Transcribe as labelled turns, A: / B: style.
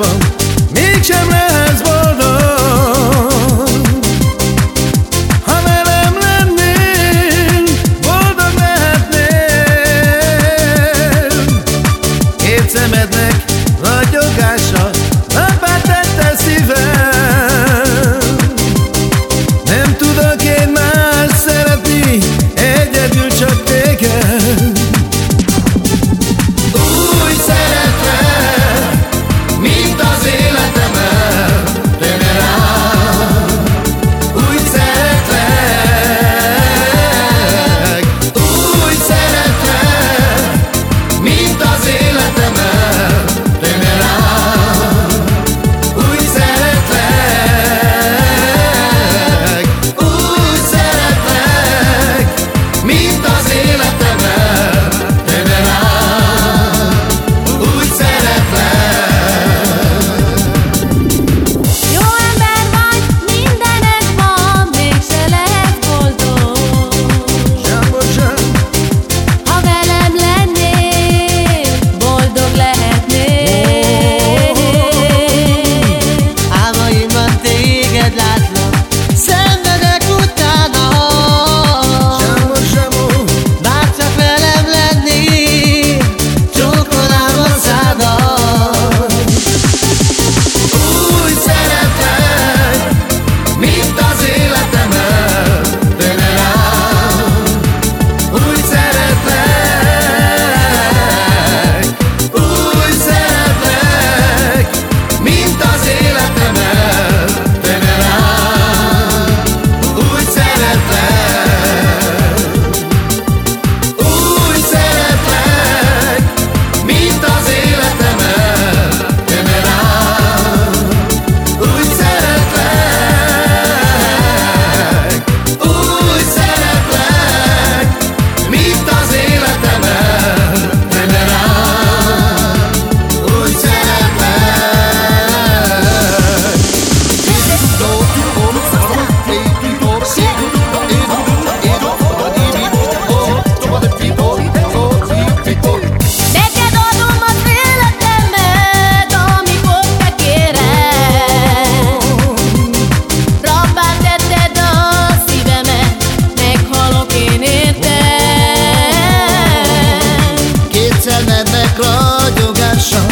A: van. Mégsem lehet elmednek ragyogással